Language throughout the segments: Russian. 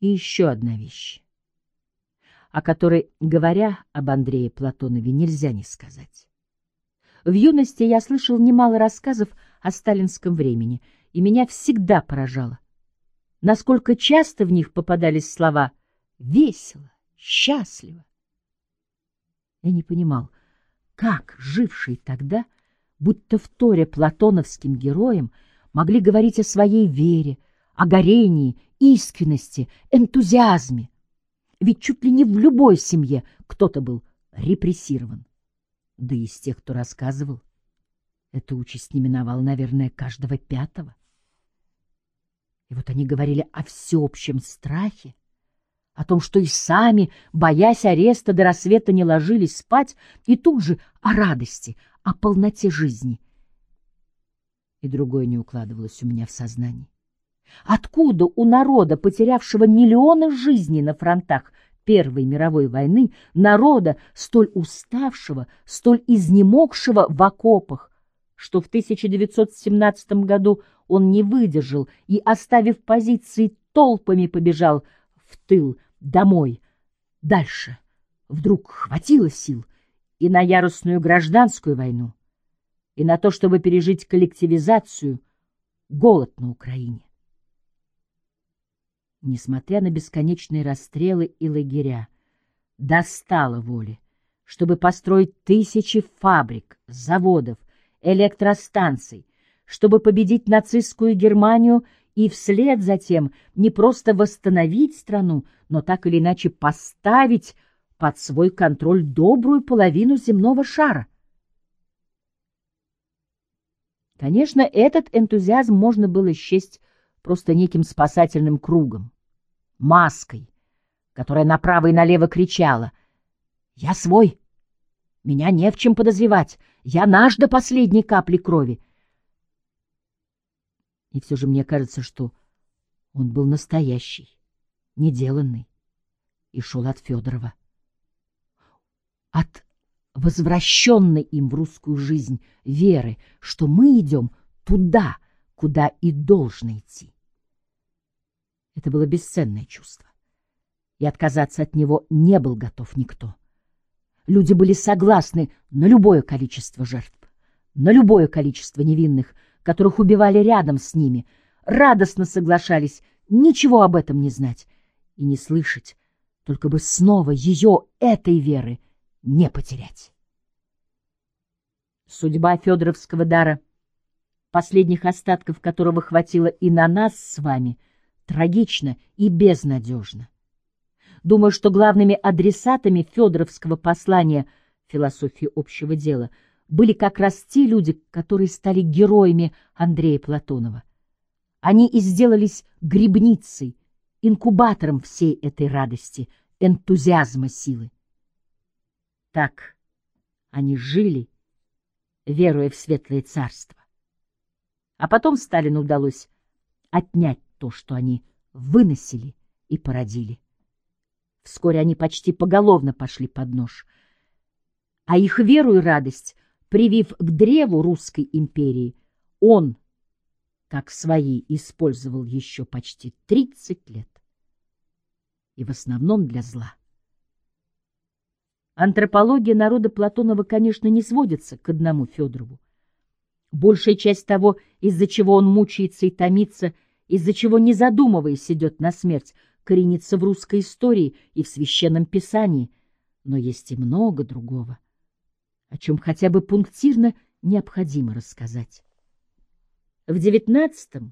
И еще одна вещь, о которой, говоря об Андрее Платонове, нельзя не сказать. В юности я слышал немало рассказов о сталинском времени, и меня всегда поражало, насколько часто в них попадались слова «весело», «счастливо». Я не понимал, как жившие тогда, будто в торе платоновским героям, могли говорить о своей вере, о горении, искренности, энтузиазме. Ведь чуть ли не в любой семье кто-то был репрессирован. Да и из тех, кто рассказывал, эта участь не миновала, наверное, каждого пятого. И вот они говорили о всеобщем страхе, о том, что и сами, боясь ареста, до рассвета не ложились спать, и тут же о радости, о полноте жизни. И другое не укладывалось у меня в сознании. Откуда у народа, потерявшего миллионы жизней на фронтах Первой мировой войны, народа, столь уставшего, столь изнемогшего в окопах, что в 1917 году он не выдержал и, оставив позиции, толпами побежал в тыл, домой, дальше. Вдруг хватило сил и на яростную гражданскую войну, и на то, чтобы пережить коллективизацию, голод на Украине. Несмотря на бесконечные расстрелы и лагеря, достало воли, чтобы построить тысячи фабрик, заводов, электростанций, чтобы победить нацистскую Германию и вслед за тем не просто восстановить страну, но так или иначе поставить под свой контроль добрую половину земного шара. Конечно, этот энтузиазм можно было счесть просто неким спасательным кругом, маской, которая направо и налево кричала «Я свой! Меня не в чем подозревать! Я наш до последней капли крови!» И все же мне кажется, что он был настоящий, неделанный, и шел от Федорова. От возвращенной им в русскую жизнь веры, что мы идем туда, куда и должно идти. Это было бесценное чувство, и отказаться от него не был готов никто. Люди были согласны на любое количество жертв, на любое количество невинных, которых убивали рядом с ними, радостно соглашались ничего об этом не знать и не слышать, только бы снова ее, этой веры, не потерять. Судьба Федоровского дара, последних остатков которого хватило и на нас с вами, трагична и безнадежна. Думаю, что главными адресатами Федоровского послания философии общего дела — были как раз те люди, которые стали героями Андрея Платонова. Они и сделались грибницей, инкубатором всей этой радости, энтузиазма силы. Так они жили, веруя в светлое царство. А потом Сталину удалось отнять то, что они выносили и породили. Вскоре они почти поголовно пошли под нож, а их веру и радость привив к древу русской империи, он, как свои, использовал еще почти 30 лет. И в основном для зла. Антропология народа Платонова, конечно, не сводится к одному Федорову. Большая часть того, из-за чего он мучается и томится, из-за чего, не задумываясь, идет на смерть, коренится в русской истории и в священном писании, но есть и много другого о чем хотя бы пунктирно необходимо рассказать. В XIX,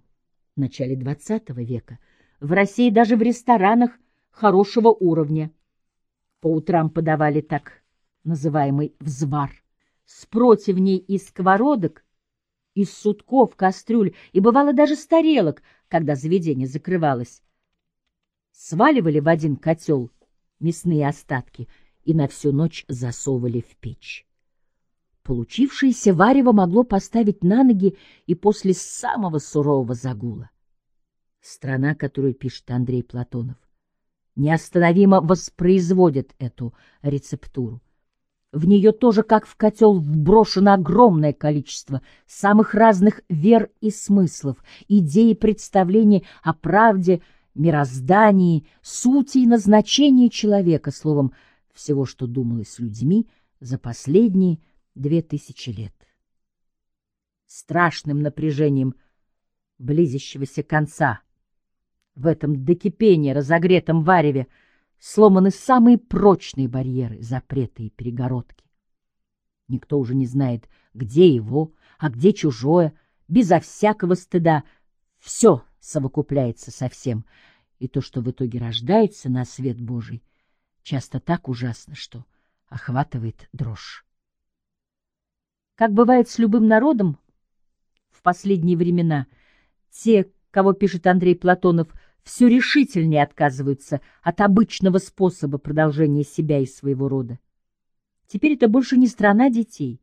начале XX века в России даже в ресторанах хорошего уровня по утрам подавали так называемый взвар с противней из сковородок, из сутков, кастрюль и бывало даже с тарелок, когда заведение закрывалось. Сваливали в один котел мясные остатки и на всю ночь засовывали в печь. Получившееся варево могло поставить на ноги и после самого сурового загула. Страна, которую пишет Андрей Платонов, неостановимо воспроизводит эту рецептуру. В нее тоже, как в котел, вброшено огромное количество самых разных вер и смыслов, идей и представлений о правде мироздании, сути и назначении человека, словом, всего, что думалось людьми за последние две тысячи лет. Страшным напряжением близящегося конца в этом до кипения разогретом вареве сломаны самые прочные барьеры, запреты и перегородки. Никто уже не знает, где его, а где чужое, безо всякого стыда. Все совокупляется со всем, и то, что в итоге рождается на свет Божий, часто так ужасно, что охватывает дрожь. Как бывает с любым народом в последние времена, те, кого пишет Андрей Платонов, все решительнее отказываются от обычного способа продолжения себя и своего рода. Теперь это больше не страна детей.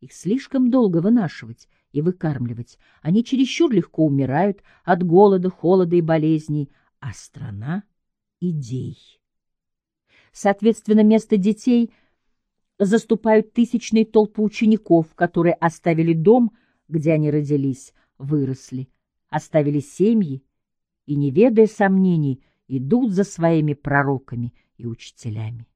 Их слишком долго вынашивать и выкармливать. Они чересчур легко умирают от голода, холода и болезней, а страна — идей. Соответственно, место детей заступают тысячные толпы учеников, которые оставили дом, где они родились, выросли, оставили семьи и, не ведая сомнений, идут за своими пророками и учителями.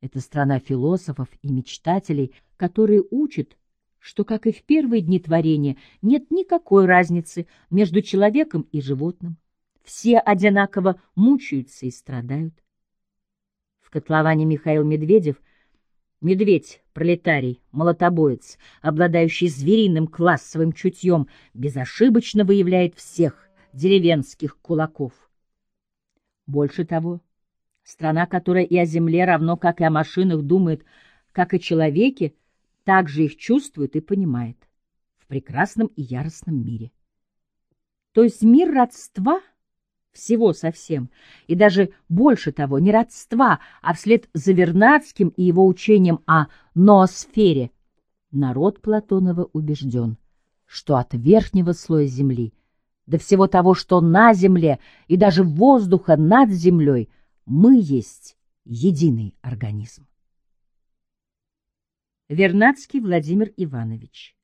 Это страна философов и мечтателей, которые учат, что, как и в первые дни творения, нет никакой разницы между человеком и животным. Все одинаково мучаются и страдают. В котловане Михаил Медведев — медведь, пролетарий, молотобоец, обладающий звериным классовым чутьем, безошибочно выявляет всех деревенских кулаков. Больше того, страна, которая и о земле, равно как и о машинах, думает, как и человеке, также их чувствует и понимает в прекрасном и яростном мире. То есть мир родства всего совсем, и даже больше того, не родства, а вслед за Вернадским и его учением о ноосфере, народ Платонова убежден, что от верхнего слоя земли до всего того, что на земле и даже воздуха над землей, мы есть единый организм. Вернадский Владимир Иванович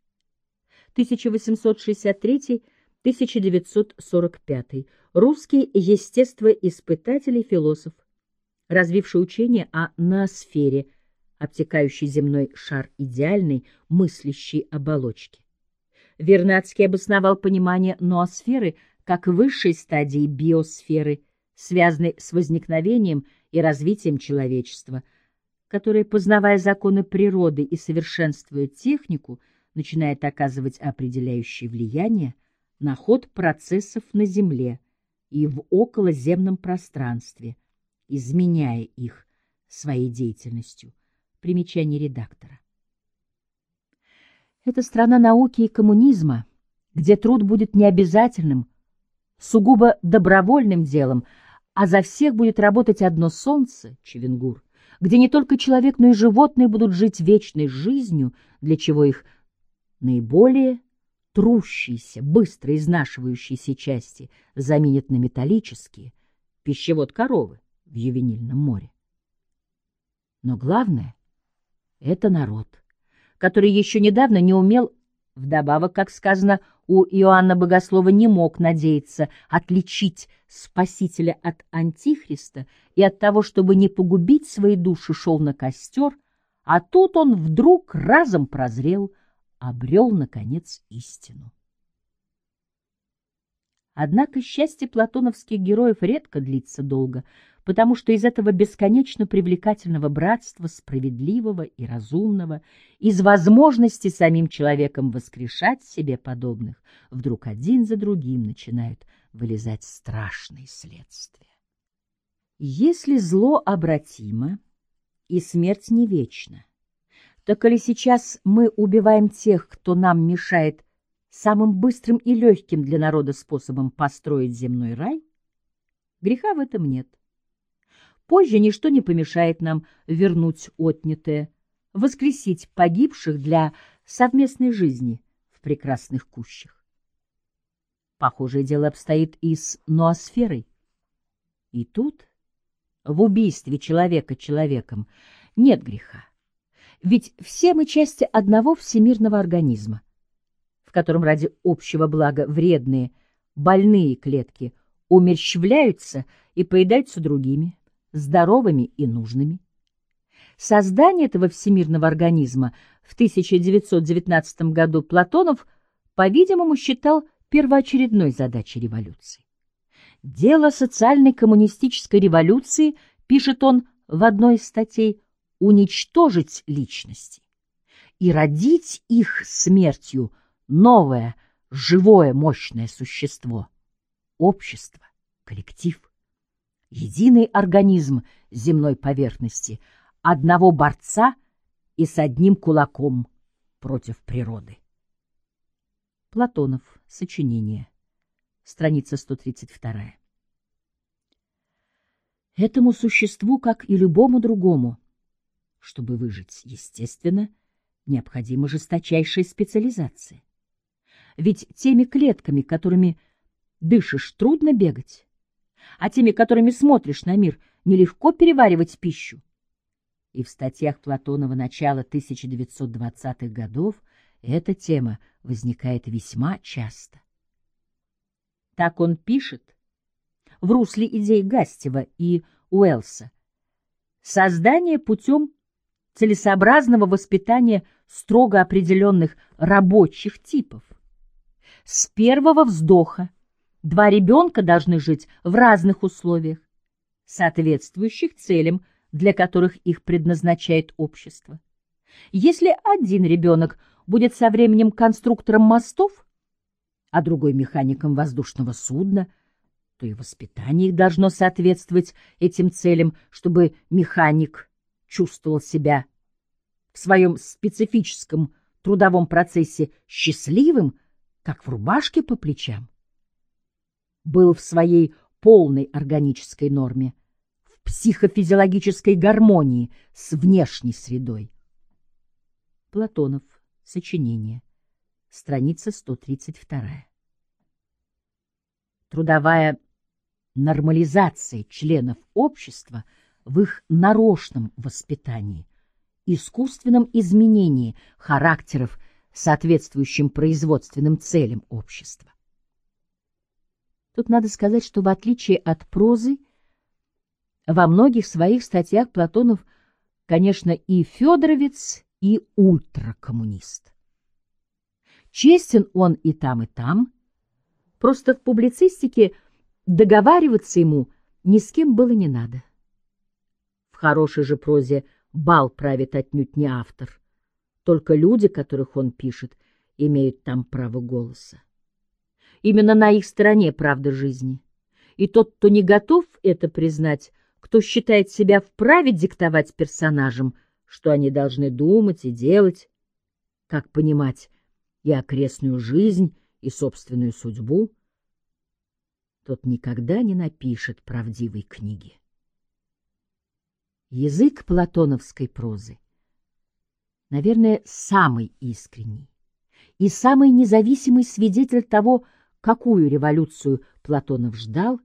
1863-1945 русский естествоиспытатель и философ, развивший учение о ноосфере, обтекающий земной шар идеальной мыслящей оболочки. Вернадский обосновал понимание ноосферы как высшей стадии биосферы, связанной с возникновением и развитием человечества, которое, познавая законы природы и совершенствуя технику, начинает оказывать определяющее влияние на ход процессов на Земле и в околоземном пространстве, изменяя их своей деятельностью. Примечание редактора. Это страна науки и коммунизма, где труд будет необязательным, сугубо добровольным делом, а за всех будет работать одно солнце, Чевенгур, где не только человек, но и животные будут жить вечной жизнью, для чего их наиболее трущиеся, быстро изнашивающиеся части заменят на металлические, пищевод коровы в Ювенильном море. Но главное — это народ — который еще недавно не умел, вдобавок, как сказано, у Иоанна Богослова не мог надеяться отличить Спасителя от Антихриста и от того, чтобы не погубить свои души, шел на костер, а тут он вдруг разом прозрел, обрел, наконец, истину. Однако счастье платоновских героев редко длится долго, потому что из этого бесконечно привлекательного братства, справедливого и разумного, из возможности самим человеком воскрешать себе подобных, вдруг один за другим начинают вылезать страшные следствия. Если зло обратимо и смерть не вечна, то коли сейчас мы убиваем тех, кто нам мешает самым быстрым и легким для народа способом построить земной рай, греха в этом нет. Позже ничто не помешает нам вернуть отнятое, воскресить погибших для совместной жизни в прекрасных кущах. Похожее дело обстоит и с ноосферой. И тут, в убийстве человека человеком, нет греха. Ведь все мы части одного всемирного организма, в котором ради общего блага вредные, больные клетки умерщвляются и поедаются другими, здоровыми и нужными. Создание этого всемирного организма в 1919 году Платонов, по-видимому, считал первоочередной задачей революции. Дело социальной коммунистической революции, пишет он в одной из статей, уничтожить личности и родить их смертью новое, живое, мощное существо — общество, коллектив, единый организм земной поверхности, одного борца и с одним кулаком против природы. Платонов. Сочинение. Страница 132. Этому существу, как и любому другому, чтобы выжить естественно, необходима жесточайшая специализация. Ведь теми клетками, которыми дышишь, трудно бегать, а теми, которыми смотришь на мир, нелегко переваривать пищу. И в статьях Платонова начала 1920-х годов эта тема возникает весьма часто. Так он пишет в русле идей Гастева и Уэллса. Создание путем целесообразного воспитания строго определенных рабочих типов. С первого вздоха два ребенка должны жить в разных условиях, соответствующих целям, для которых их предназначает общество. Если один ребенок будет со временем конструктором мостов, а другой механиком воздушного судна, то и воспитание их должно соответствовать этим целям, чтобы механик чувствовал себя в своем специфическом трудовом процессе счастливым, как в рубашке по плечам. Был в своей полной органической норме, в психофизиологической гармонии с внешней средой. Платонов. Сочинение. Страница 132. Трудовая нормализация членов общества в их нарочном воспитании, искусственном изменении характеров, соответствующим производственным целям общества. Тут надо сказать, что в отличие от прозы, во многих своих статьях Платонов, конечно, и Федоровец, и ультракоммунист. Честен он и там, и там, просто в публицистике договариваться ему ни с кем было не надо. В хорошей же прозе бал правит отнюдь не автор, только люди, которых он пишет, имеют там право голоса. Именно на их стороне правда жизни. И тот, кто не готов это признать, кто считает себя вправе диктовать персонажам, что они должны думать и делать, как понимать и окрестную жизнь, и собственную судьбу, тот никогда не напишет правдивой книги. Язык платоновской прозы, наверное, самый искренний и самый независимый свидетель того, какую революцию Платонов ждал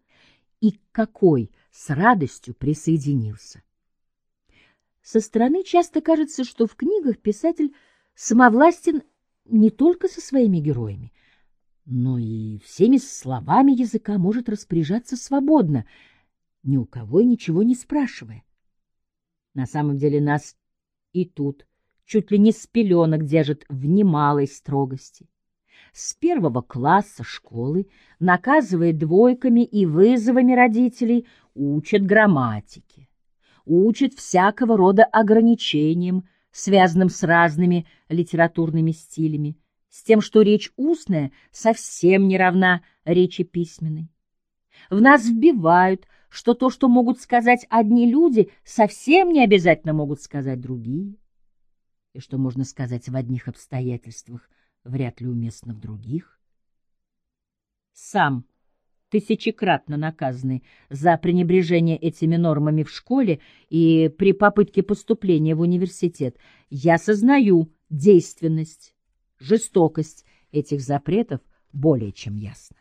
и к какой с радостью присоединился. Со стороны часто кажется, что в книгах писатель самовластен не только со своими героями, но и всеми словами языка может распоряжаться свободно, ни у кого и ничего не спрашивая. На самом деле нас и тут чуть ли не с пеленок держат в немалой строгости. С первого класса школы наказывает двойками и вызовами родителей, учат грамматике учит всякого рода ограничениям, связанным с разными литературными стилями, с тем, что речь устная совсем не равна речи письменной. В нас вбивают, что то, что могут сказать одни люди, совсем не обязательно могут сказать другие, и что можно сказать в одних обстоятельствах, вряд ли уместно в других. Сам тысячекратно наказаны за пренебрежение этими нормами в школе и при попытке поступления в университет, я сознаю действенность, жестокость этих запретов более чем ясно.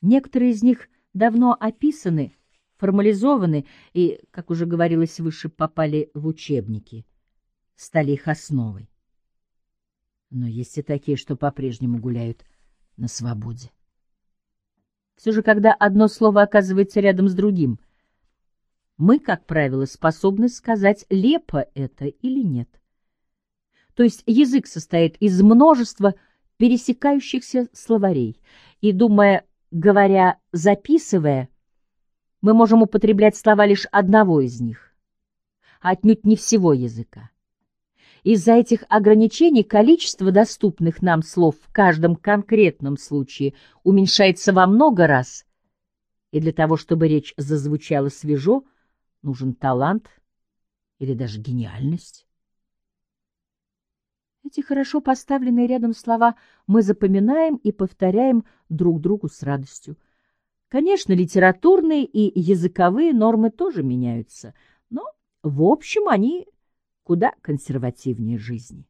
Некоторые из них давно описаны, формализованы и, как уже говорилось выше, попали в учебники, стали их основой. Но есть и такие, что по-прежнему гуляют на свободе. Все же, когда одно слово оказывается рядом с другим, мы, как правило, способны сказать, лепо это или нет. То есть язык состоит из множества пересекающихся словарей, и, думая, говоря, записывая, мы можем употреблять слова лишь одного из них, а отнюдь не всего языка. Из-за этих ограничений количество доступных нам слов в каждом конкретном случае уменьшается во много раз, и для того, чтобы речь зазвучала свежо, нужен талант или даже гениальность. Эти хорошо поставленные рядом слова мы запоминаем и повторяем друг другу с радостью. Конечно, литературные и языковые нормы тоже меняются, но, в общем, они куда консервативнее жизни.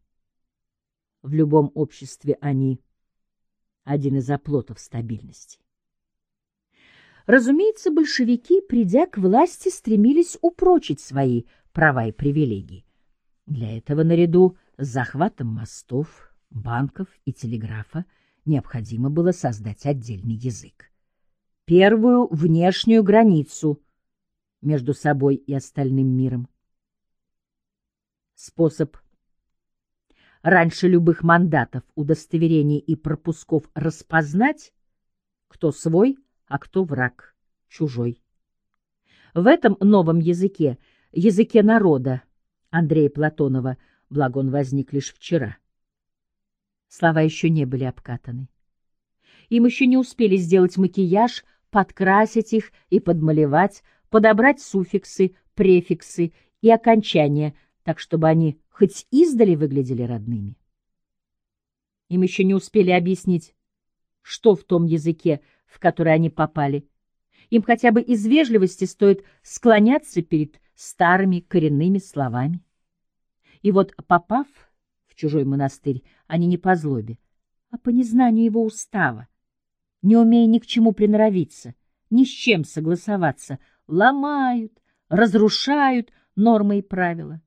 В любом обществе они один из оплотов стабильности. Разумеется, большевики, придя к власти, стремились упрочить свои права и привилегии. Для этого наряду с захватом мостов, банков и телеграфа необходимо было создать отдельный язык. Первую внешнюю границу между собой и остальным миром способ раньше любых мандатов, удостоверений и пропусков распознать, кто свой, а кто враг, чужой. В этом новом языке, языке народа Андрея Платонова, благо он возник лишь вчера, слова еще не были обкатаны. Им еще не успели сделать макияж, подкрасить их и подмалевать, подобрать суффиксы, префиксы и окончания – так чтобы они хоть издали выглядели родными. Им еще не успели объяснить, что в том языке, в который они попали. Им хотя бы из вежливости стоит склоняться перед старыми коренными словами. И вот, попав в чужой монастырь, они не по злобе, а по незнанию его устава, не умея ни к чему приноровиться, ни с чем согласоваться, ломают, разрушают нормы и правила.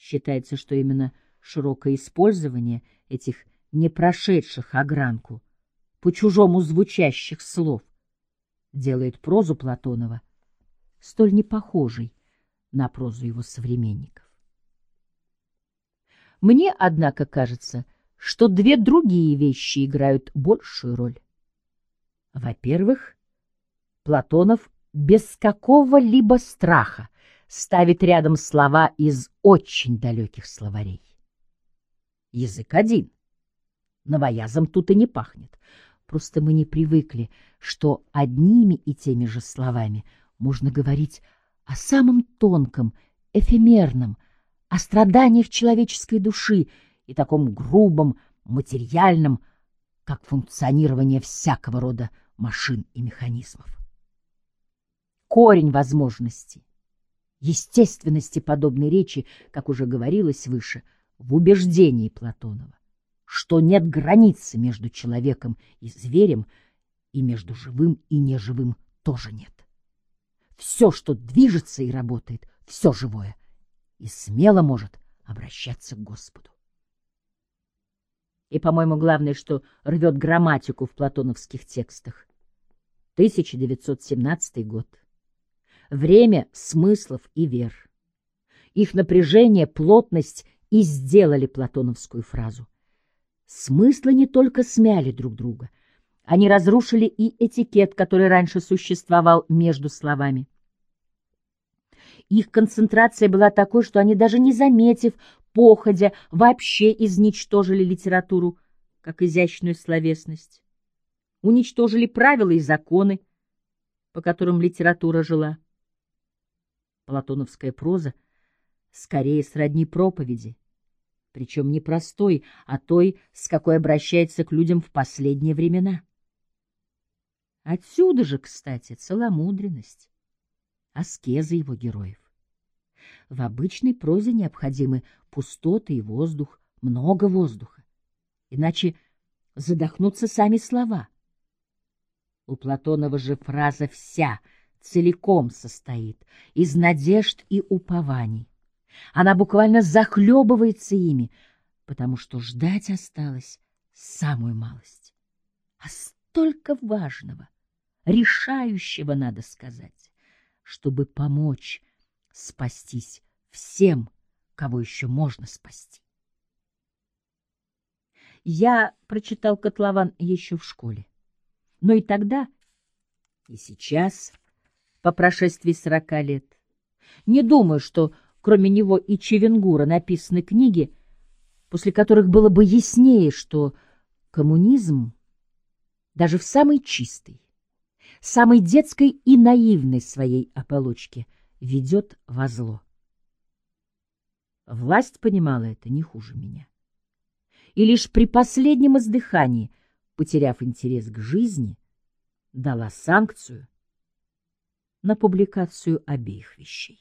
Считается, что именно широкое использование этих не прошедших огранку, по-чужому звучащих слов, делает прозу Платонова столь непохожей на прозу его современников. Мне, однако, кажется, что две другие вещи играют большую роль. Во-первых, Платонов без какого-либо страха ставит рядом слова из очень далеких словарей. Язык один. Новоязом тут и не пахнет. Просто мы не привыкли, что одними и теми же словами можно говорить о самом тонком, эфемерном, о страданиях человеческой души и таком грубом, материальном, как функционирование всякого рода машин и механизмов. Корень возможностей, естественности подобной речи, как уже говорилось выше, в убеждении Платонова, что нет границы между человеком и зверем, и между живым и неживым тоже нет. Все, что движется и работает, все живое, и смело может обращаться к Господу. И, по-моему, главное, что рвет грамматику в платоновских текстах. 1917 год время смыслов и вер. Их напряжение, плотность и сделали платоновскую фразу. Смыслы не только смяли друг друга, они разрушили и этикет, который раньше существовал между словами. Их концентрация была такой, что они, даже не заметив, походя, вообще изничтожили литературу, как изящную словесность. Уничтожили правила и законы, по которым литература жила. Платоновская проза скорее сродни проповеди, причем не простой, а той, с какой обращается к людям в последние времена. Отсюда же, кстати, целомудренность, аскеза его героев. В обычной прозе необходимы пустоты и воздух, много воздуха, иначе задохнутся сами слова. У Платонова же фраза вся — целиком состоит из надежд и упований. Она буквально захлебывается ими, потому что ждать осталось самую малость. столько важного, решающего, надо сказать, чтобы помочь спастись всем, кого еще можно спасти. Я прочитал «Котлован» еще в школе. Но и тогда, и сейчас, по прошествии сорока лет, не думаю, что кроме него и Чевенгура написаны книги, после которых было бы яснее, что коммунизм, даже в самой чистой, самой детской и наивной своей оболочке, ведет во зло. Власть понимала это не хуже меня и лишь при последнем издыхании, потеряв интерес к жизни, дала санкцию на публикацию обеих вещей.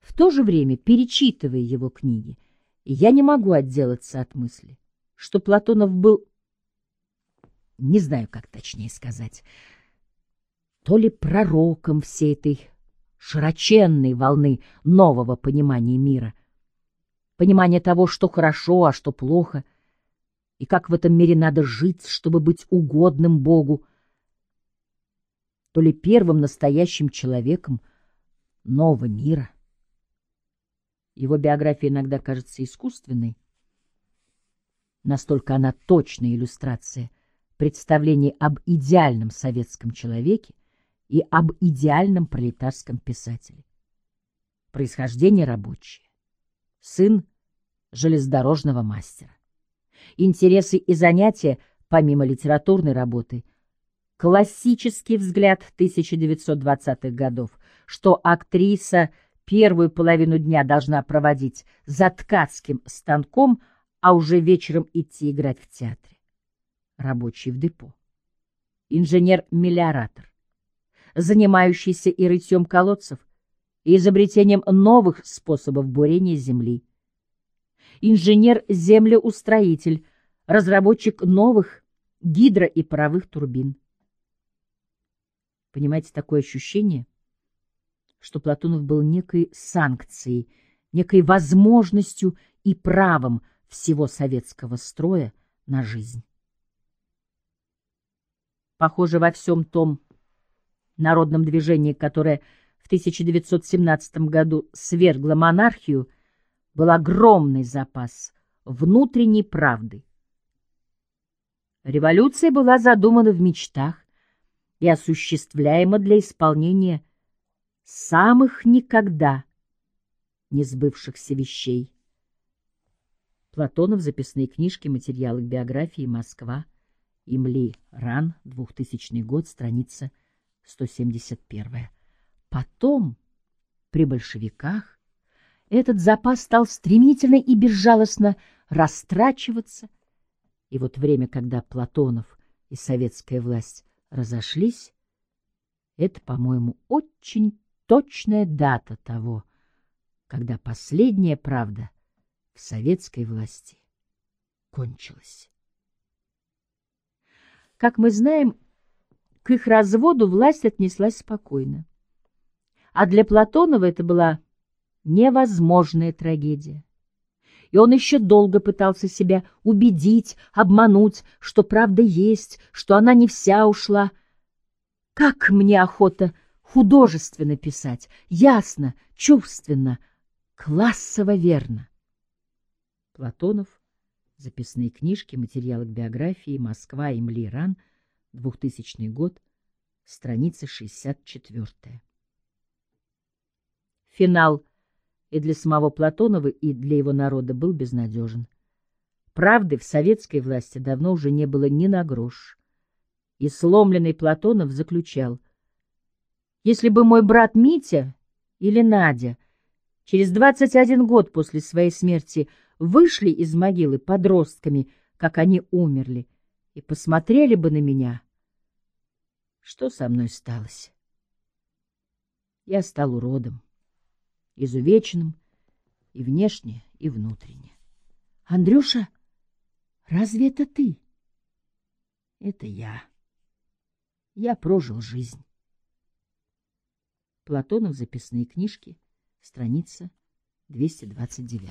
В то же время, перечитывая его книги, я не могу отделаться от мысли, что Платонов был, не знаю, как точнее сказать, то ли пророком всей этой широченной волны нового понимания мира — понимание того, что хорошо, а что плохо, и как в этом мире надо жить, чтобы быть угодным Богу, то ли первым настоящим человеком нового мира. Его биография иногда кажется искусственной, настолько она точная иллюстрация представлений об идеальном советском человеке и об идеальном пролетарском писателе. Происхождение рабочее сын железнодорожного мастера. Интересы и занятия, помимо литературной работы, классический взгляд 1920-х годов, что актриса первую половину дня должна проводить за ткацким станком, а уже вечером идти играть в театре. Рабочий в депо. Инженер-мелиоратор, занимающийся и рытьем колодцев, и изобретением новых способов бурения земли. Инженер-землеустроитель, разработчик новых гидро- и паровых турбин. Понимаете, такое ощущение, что Платонов был некой санкцией, некой возможностью и правом всего советского строя на жизнь. Похоже, во всем том народном движении, которое в 1917 году свергла монархию, был огромный запас внутренней правды. Революция была задумана в мечтах и осуществляема для исполнения самых никогда не сбывшихся вещей. Платонов, записные книжки, материалы к биографии, Москва, Имли, Ран, 2000 год, страница 171. Потом, при большевиках, этот запас стал стремительно и безжалостно растрачиваться, и вот время, когда Платонов и советская власть разошлись, это, по-моему, очень точная дата того, когда последняя правда в советской власти кончилась. Как мы знаем, к их разводу власть отнеслась спокойно а для Платонова это была невозможная трагедия. И он еще долго пытался себя убедить, обмануть, что правда есть, что она не вся ушла. Как мне охота художественно писать, ясно, чувственно, классово верно. Платонов, записные книжки, материалы к биографии, Москва, Имли, Ран, 2000 год, страница 64. Финал и для самого Платонова, и для его народа был безнадежен. Правды в советской власти давно уже не было ни на грош. И сломленный Платонов заключал, «Если бы мой брат Митя или Надя через 21 год после своей смерти вышли из могилы подростками, как они умерли, и посмотрели бы на меня, что со мной сталось? Я стал уродом изувеченным и внешне, и внутренне. — Андрюша, разве это ты? — Это я. Я прожил жизнь. Платонов, записные книжки, страница 229.